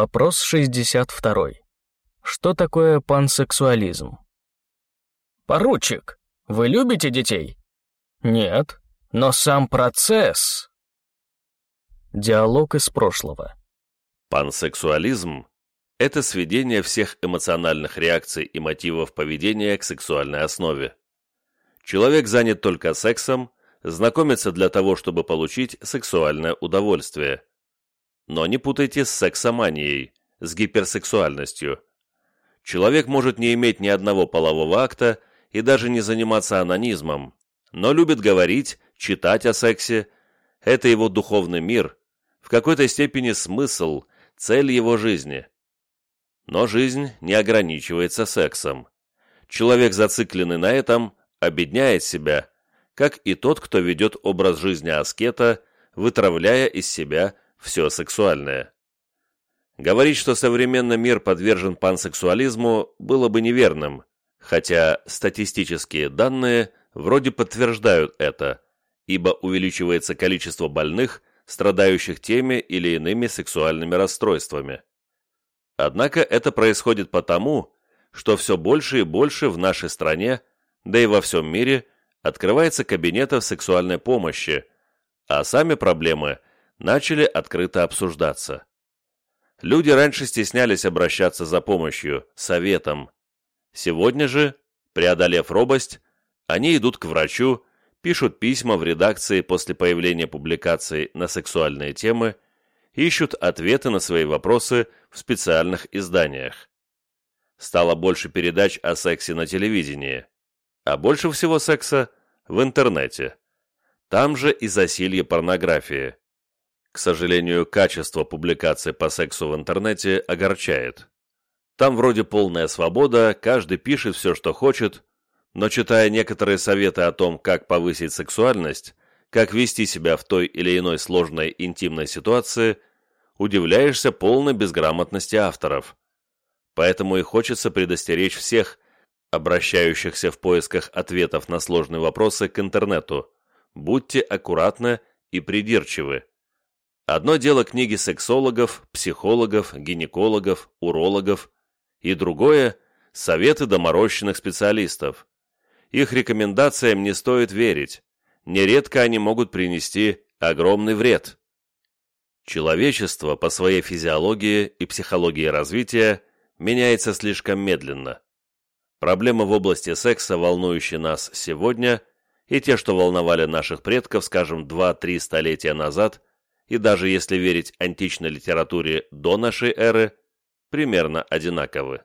Вопрос 62. Что такое пансексуализм? Поручик, вы любите детей? Нет, но сам процесс... Диалог из прошлого. Пансексуализм – это сведение всех эмоциональных реакций и мотивов поведения к сексуальной основе. Человек занят только сексом, знакомится для того, чтобы получить сексуальное удовольствие. Но не путайте с сексоманией, с гиперсексуальностью. Человек может не иметь ни одного полового акта и даже не заниматься анонизмом, но любит говорить, читать о сексе. Это его духовный мир, в какой-то степени смысл, цель его жизни. Но жизнь не ограничивается сексом. Человек, зацикленный на этом, обедняет себя, как и тот, кто ведет образ жизни аскета, вытравляя из себя все сексуальное. Говорить, что современный мир подвержен пансексуализму, было бы неверным, хотя статистические данные вроде подтверждают это, ибо увеличивается количество больных, страдающих теми или иными сексуальными расстройствами. Однако это происходит потому, что все больше и больше в нашей стране, да и во всем мире, открывается кабинетов сексуальной помощи, а сами проблемы начали открыто обсуждаться. Люди раньше стеснялись обращаться за помощью, советом. Сегодня же, преодолев робость, они идут к врачу, пишут письма в редакции после появления публикаций на сексуальные темы, ищут ответы на свои вопросы в специальных изданиях. Стало больше передач о сексе на телевидении, а больше всего секса в интернете. Там же и засилье порнографии. К сожалению, качество публикаций по сексу в интернете огорчает. Там вроде полная свобода, каждый пишет все, что хочет, но читая некоторые советы о том, как повысить сексуальность, как вести себя в той или иной сложной интимной ситуации, удивляешься полной безграмотности авторов. Поэтому и хочется предостеречь всех, обращающихся в поисках ответов на сложные вопросы к интернету. Будьте аккуратны и придирчивы. Одно дело книги сексологов, психологов, гинекологов, урологов, и другое – советы доморощенных специалистов. Их рекомендациям не стоит верить, нередко они могут принести огромный вред. Человечество по своей физиологии и психологии развития меняется слишком медленно. Проблемы в области секса, волнующие нас сегодня, и те, что волновали наших предков, скажем, 2-3 столетия назад – и даже если верить античной литературе до нашей эры, примерно одинаковы.